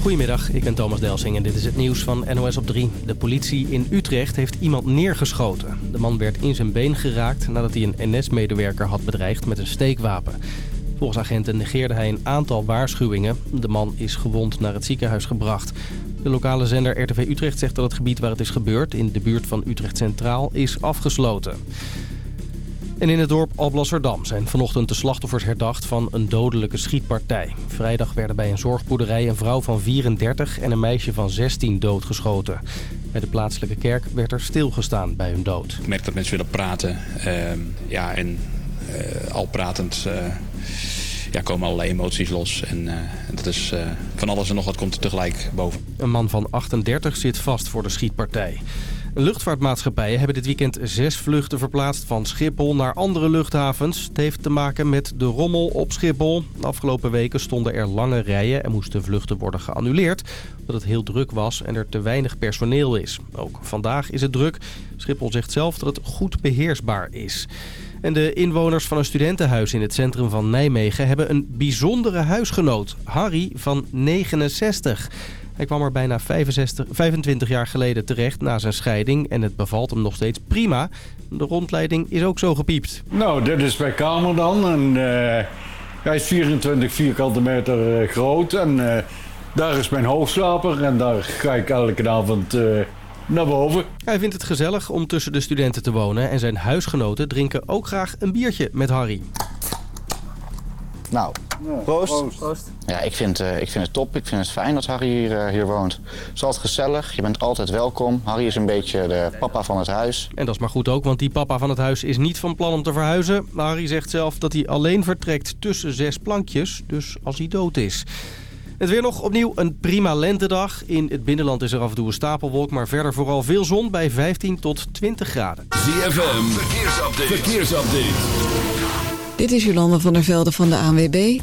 Goedemiddag, ik ben Thomas Delsing en dit is het nieuws van NOS op 3. De politie in Utrecht heeft iemand neergeschoten. De man werd in zijn been geraakt nadat hij een NS-medewerker had bedreigd met een steekwapen. Volgens agenten negeerde hij een aantal waarschuwingen. De man is gewond naar het ziekenhuis gebracht. De lokale zender RTV Utrecht zegt dat het gebied waar het is gebeurd... in de buurt van Utrecht Centraal is afgesloten. En in het dorp Alblasserdam zijn vanochtend de slachtoffers herdacht van een dodelijke schietpartij. Vrijdag werden bij een zorgboerderij een vrouw van 34 en een meisje van 16 doodgeschoten. Bij de plaatselijke kerk werd er stilgestaan bij hun dood. Ik merk dat mensen willen praten. Uh, ja, en uh, al pratend uh, ja, komen allerlei emoties los. En uh, dat is van alles en nog wat komt er tegelijk boven. Een man van 38 zit vast voor de schietpartij. Luchtvaartmaatschappijen hebben dit weekend zes vluchten verplaatst van Schiphol naar andere luchthavens. Het heeft te maken met de rommel op Schiphol. De afgelopen weken stonden er lange rijen en moesten vluchten worden geannuleerd. Omdat het heel druk was en er te weinig personeel is. Ook vandaag is het druk. Schiphol zegt zelf dat het goed beheersbaar is. En de inwoners van een studentenhuis in het centrum van Nijmegen hebben een bijzondere huisgenoot. Harry van 69. Hij kwam er bijna 65, 25 jaar geleden terecht na zijn scheiding en het bevalt hem nog steeds prima. De rondleiding is ook zo gepiept. Nou, dit is mijn kamer dan. En, uh, hij is 24 vierkante meter uh, groot en uh, daar is mijn hoofdslaper en daar ga ik elke avond naar boven. Hij vindt het gezellig om tussen de studenten te wonen en zijn huisgenoten drinken ook graag een biertje met Harry. Nou, proost. proost. Ja, ik vind, uh, ik vind het top. Ik vind het fijn dat Harry hier, uh, hier woont. Het is altijd gezellig. Je bent altijd welkom. Harry is een beetje de papa van het huis. En dat is maar goed ook, want die papa van het huis is niet van plan om te verhuizen. Harry zegt zelf dat hij alleen vertrekt tussen zes plankjes, dus als hij dood is. Het weer nog opnieuw een prima lentedag. In het binnenland is er af en toe een stapelwolk, maar verder vooral veel zon bij 15 tot 20 graden. ZFM, verkeersupdate. verkeersupdate. Dit is Jolanda van der Velde van de ANWB.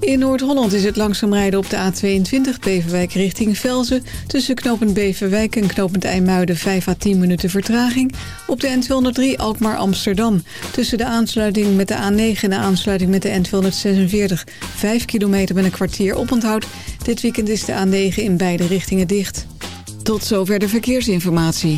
In Noord-Holland is het langzaam rijden op de A22 Beverwijk richting Velzen. Tussen knopend Beverwijk en knopend IJmuiden 5 à 10 minuten vertraging. Op de N203 Alkmaar-Amsterdam. Tussen de aansluiting met de A9 en de aansluiting met de N246 5 kilometer met een kwartier oponthoud. Dit weekend is de A9 in beide richtingen dicht. Tot zover de verkeersinformatie.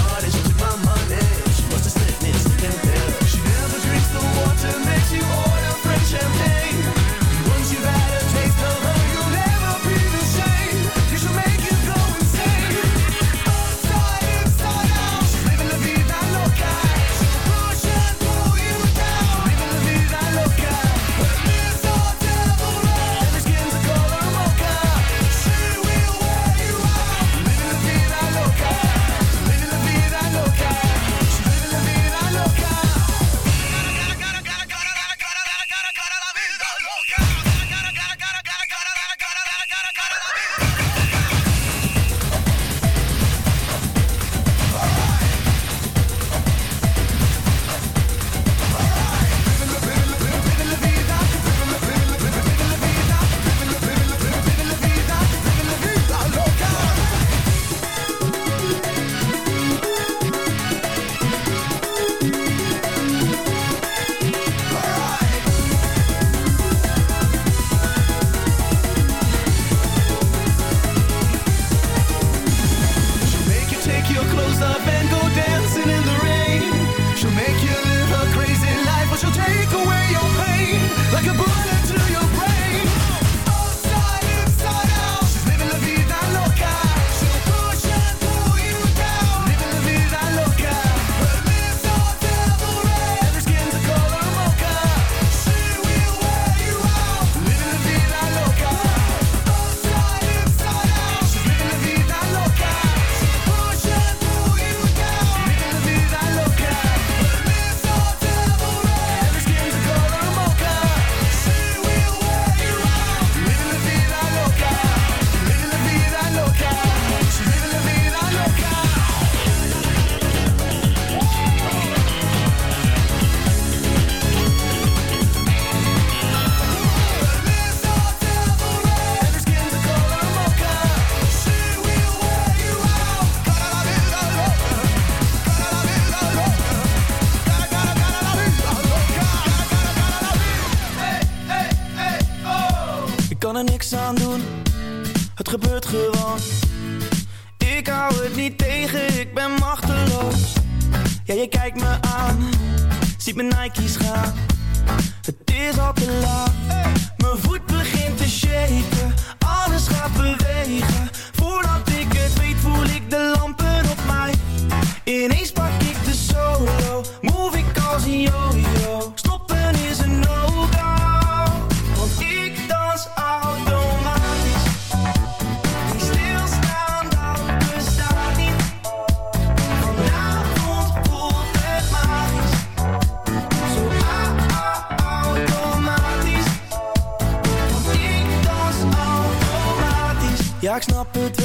Ja, je kijkt me aan, ziet mijn Nike's gaan. Het is al te laat, mijn voet begint te shaken. Alles gaat bewegen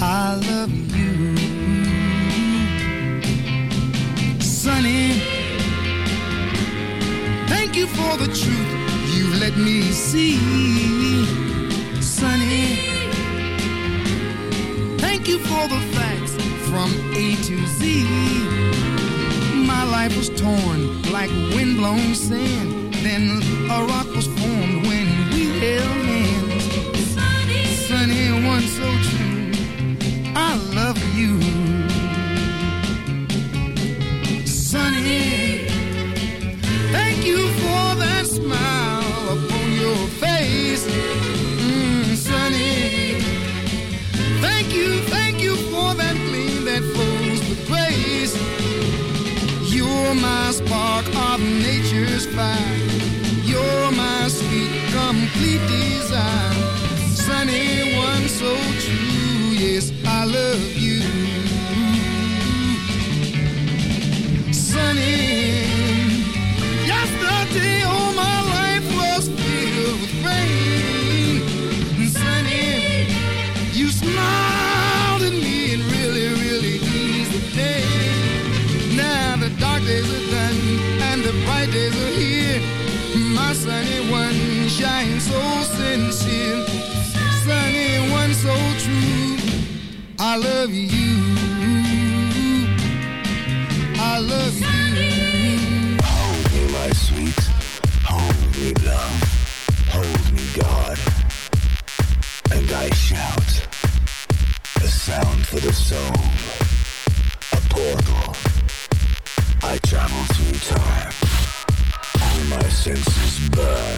I love you. Sunny, thank you for the truth you let me see. Sunny Thank you for the facts from A to Z. My life was torn like windblown sand. Then a rock was formed nature's fire. I love you. I love you. Hold me, my sweet. Hold me, love. Hold me, God. And I shout a sound for the soul, a portal I travel through time. All my senses burn.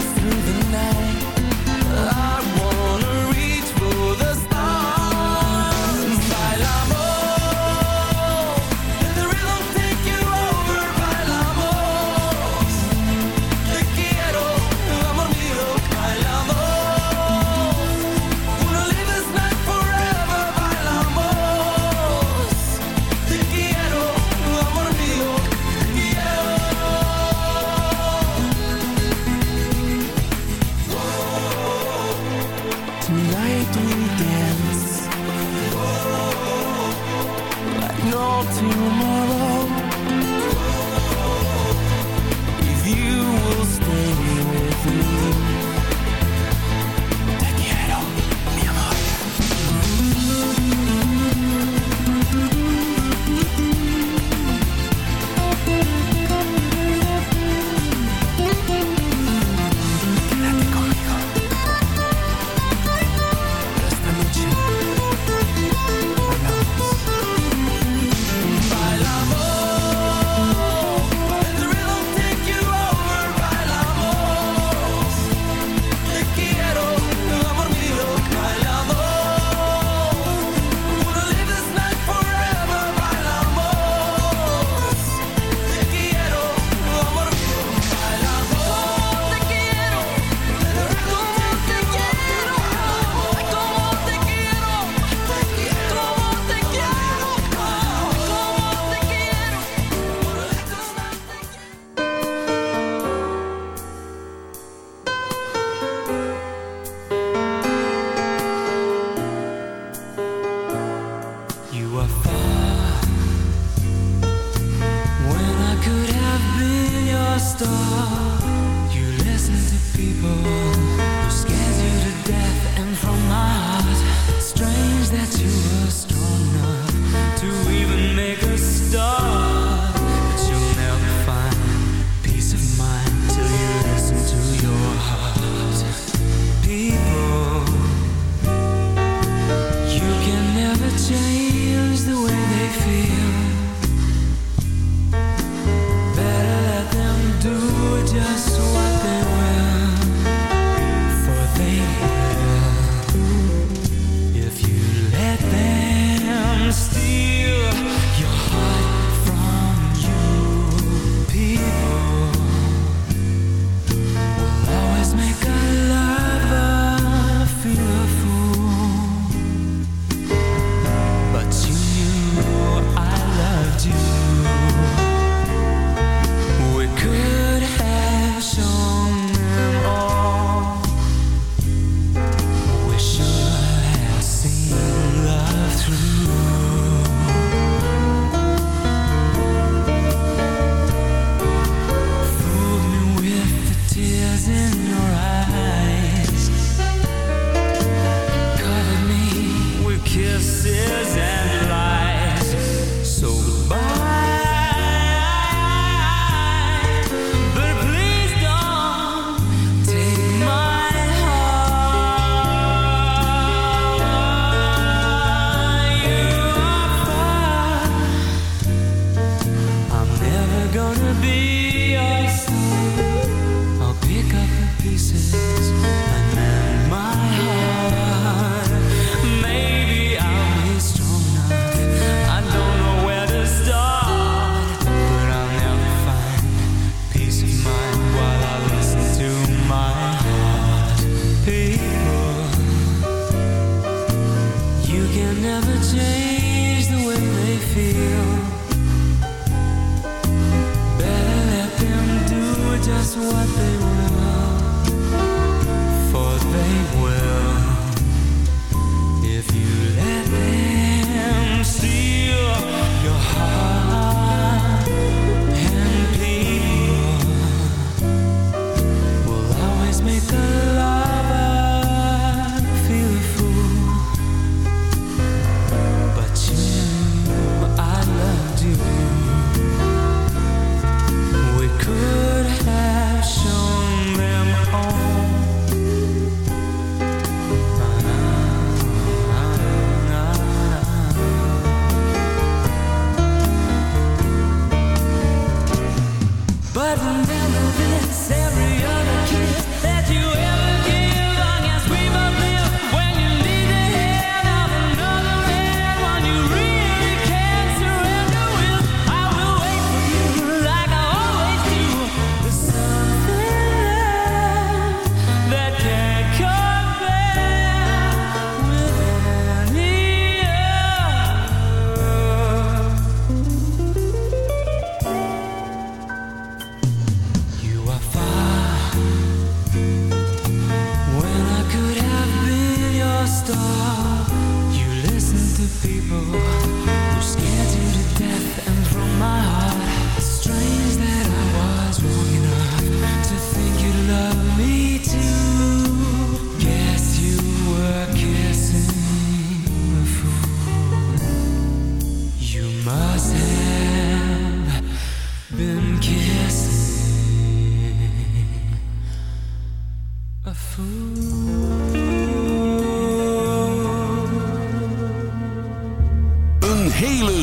through the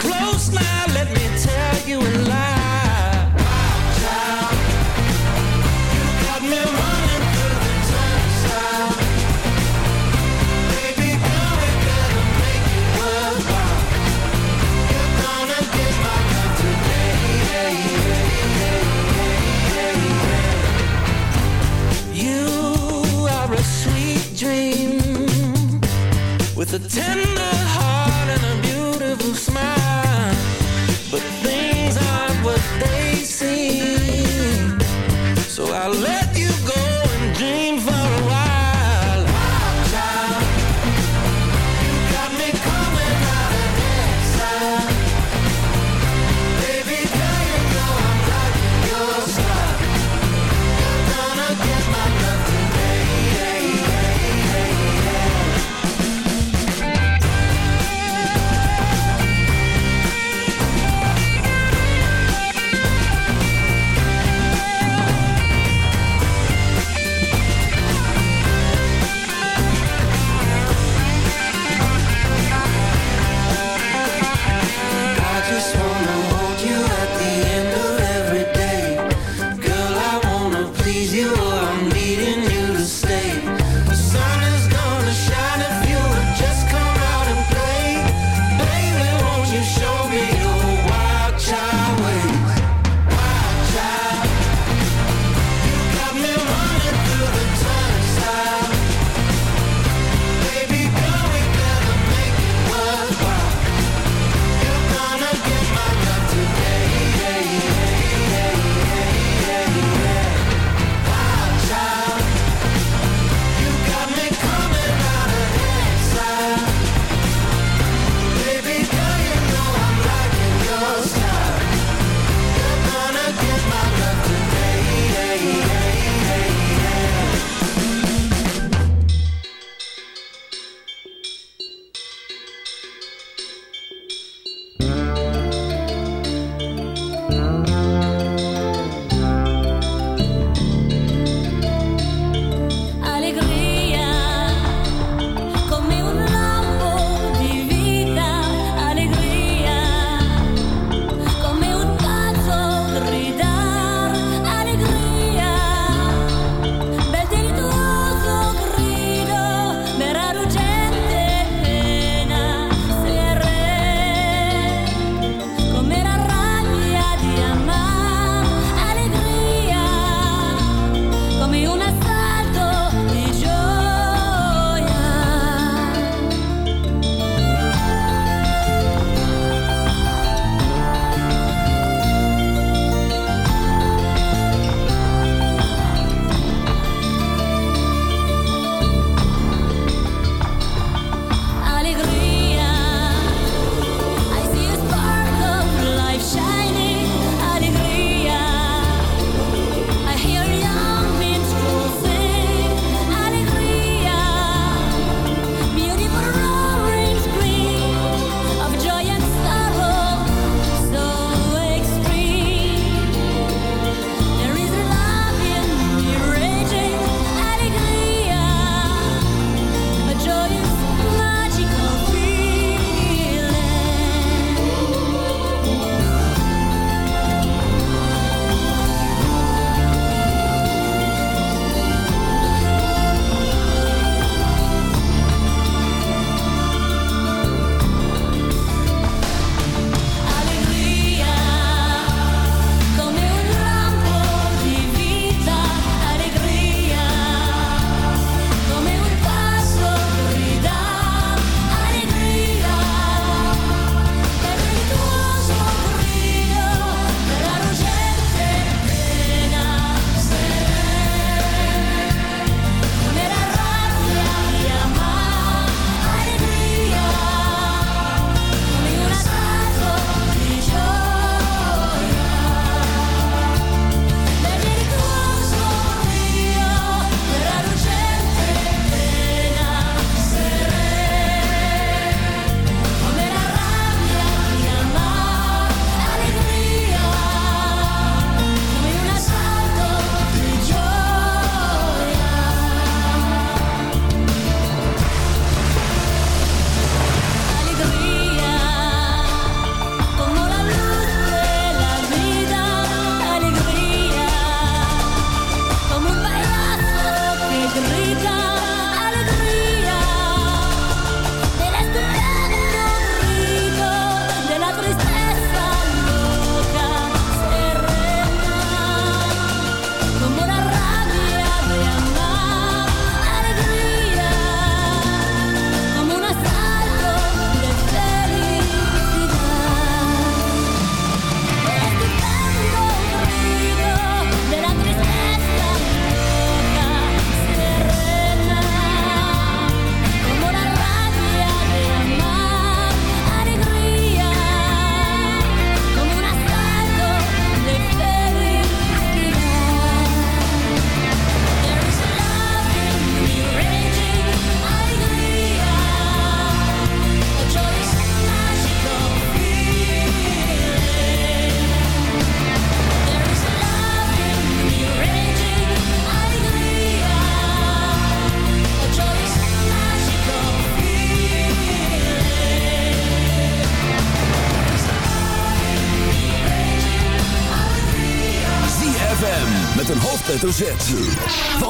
close now.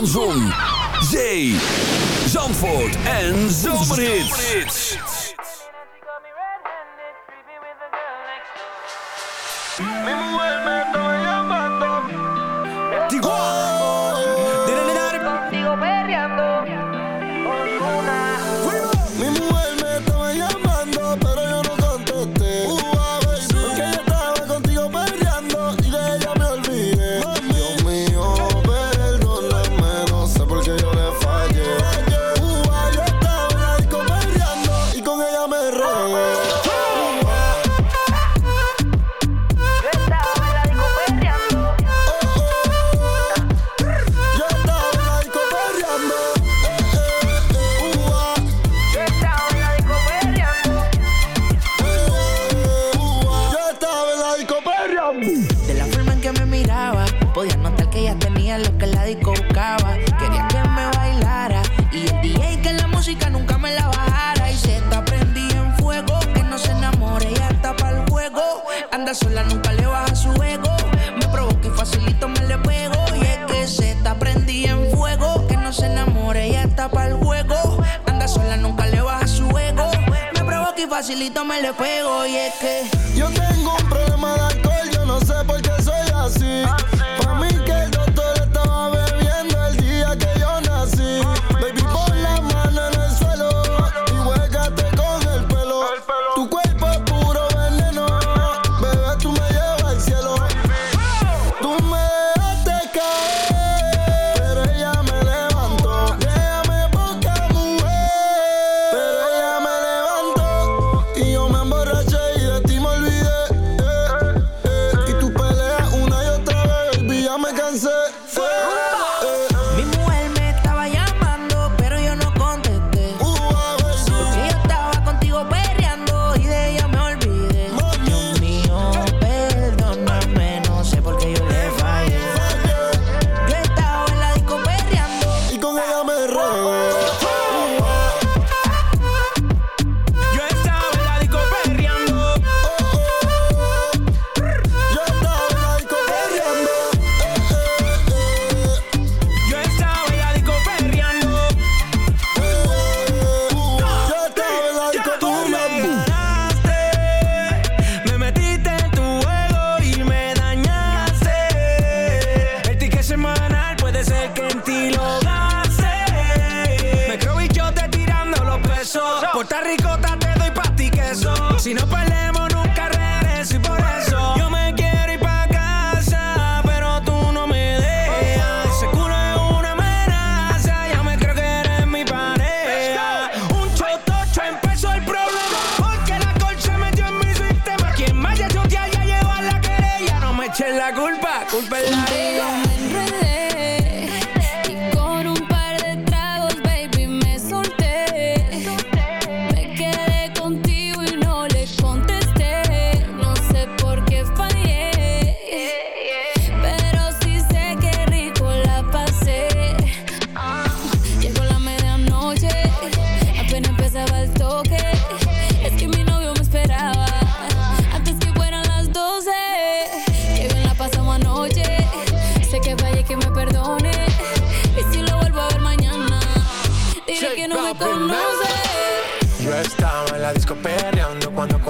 van zon, le juego y es que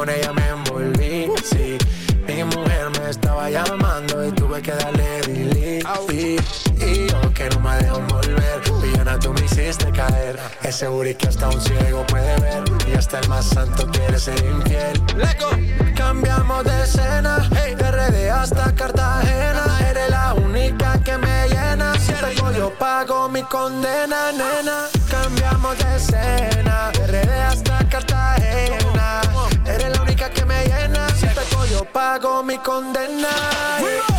con ella me envolví, sí. Mi mujer me estaba llamando y tuve que darle delete. Y, yo que no me dejo volver, villana tú me hiciste caer. Es seguro que hasta un ciego puede ver y hasta el más santo quiere ser infiel. Lego. Cambiamos de escena, hey. de RD hasta Cartagena. Eres la única que me llena. Si tengo yo pago mi condena, nena. Cambiamos de escena, de RD hasta Cartagena. pago mi condena.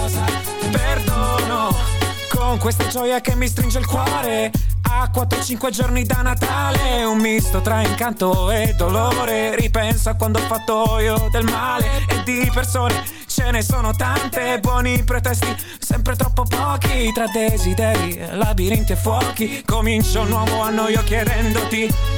cosa perdono con questa gioia che mi stringe il cuore. A 4-5 giorni da Natale Un misto tra incanto e dolore. Ripenso a quando ho fatto io del male E di persone ce ne sono tante. Buoni pretesti, sempre troppo pochi. Tra desideri, labirinti e fuochi Comincio un nuovo anno io chiedendoti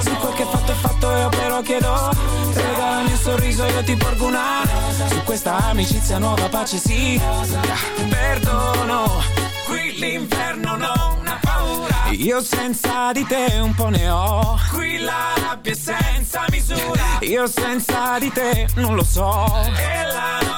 Se quel che fatto è fatto io però chiedo Scusa Regalami un sorriso io ti porgo una. Su questa amicizia nuova pace sì. Perdono Qui l'inferno non ha paura. Io senza di te un po' ne ho. Qui la rabbia è senza misura. Io senza di te non lo so. E la notte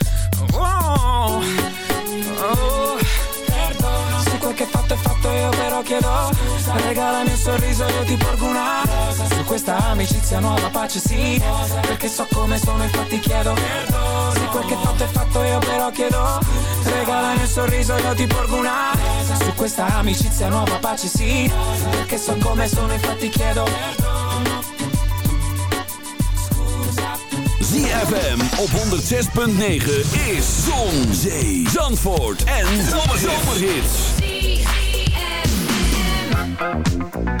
Regalami un sorriso io ti porgo una. Su questa amicizia nuova pace sì Perché so come sono infatti chiedo Se quel che fatto è fatto io però chiedo Regalami un sorriso io ti porgo una. Su questa amicizia nuova pace sì Perché so come sono infatti chiedo ZFM op 106.9 is Zon, Zee, Zandvoort en Zomerhits. Thank you.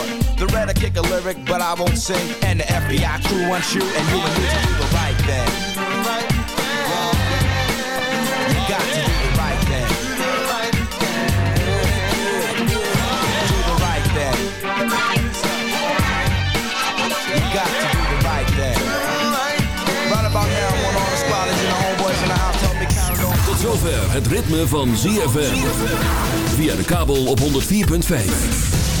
The red kick a lyric, but I won't sing. And the FBI crew wants you, and you me to do the right thing. You got to do the right thing. Do the right thing. You got to do right thing. Right about now, all the squatters and the homeboys in the house help me count on. Tot zover het ritme van ZFM. Via de kabel op 104.5.